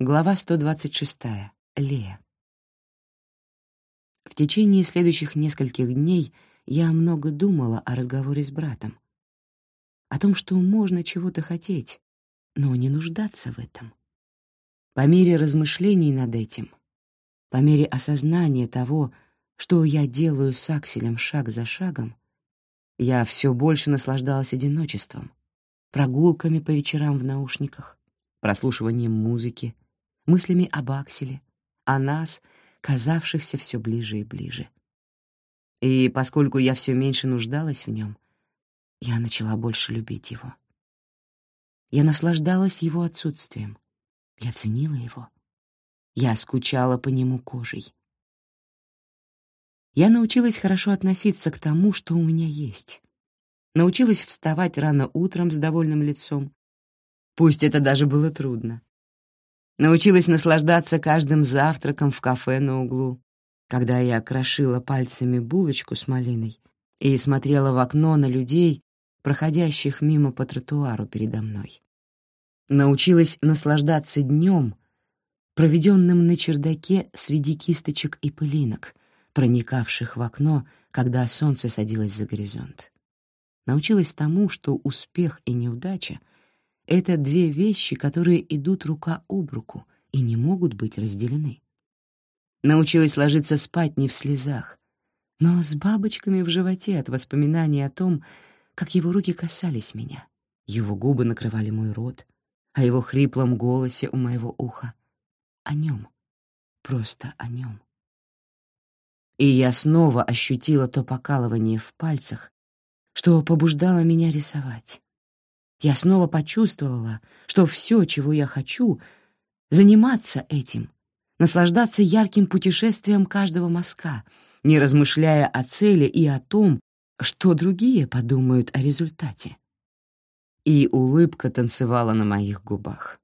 Глава 126. Лея. В течение следующих нескольких дней я много думала о разговоре с братом. О том, что можно чего-то хотеть, но не нуждаться в этом. По мере размышлений над этим, по мере осознания того, что я делаю с Акселем шаг за шагом, я все больше наслаждалась одиночеством, прогулками по вечерам в наушниках, прослушиванием музыки, мыслями об Акселе, о нас, казавшихся все ближе и ближе. И поскольку я все меньше нуждалась в нем, я начала больше любить его. Я наслаждалась его отсутствием. Я ценила его. Я скучала по нему кожей. Я научилась хорошо относиться к тому, что у меня есть. Научилась вставать рано утром с довольным лицом. Пусть это даже было трудно. Научилась наслаждаться каждым завтраком в кафе на углу, когда я крошила пальцами булочку с малиной и смотрела в окно на людей, проходящих мимо по тротуару передо мной. Научилась наслаждаться днем, проведенным на чердаке среди кисточек и пылинок, проникавших в окно, когда солнце садилось за горизонт. Научилась тому, что успех и неудача — это две вещи, которые идут рука об руку и не могут быть разделены. Научилась ложиться спать не в слезах, но с бабочками в животе от воспоминаний о том, как его руки касались меня, его губы накрывали мой рот, о его хриплом голосе у моего уха. О нем, просто о нем. И я снова ощутила то покалывание в пальцах, что побуждало меня рисовать. Я снова почувствовала, что все, чего я хочу, заниматься этим, наслаждаться ярким путешествием каждого мазка, не размышляя о цели и о том, что другие подумают о результате. И улыбка танцевала на моих губах.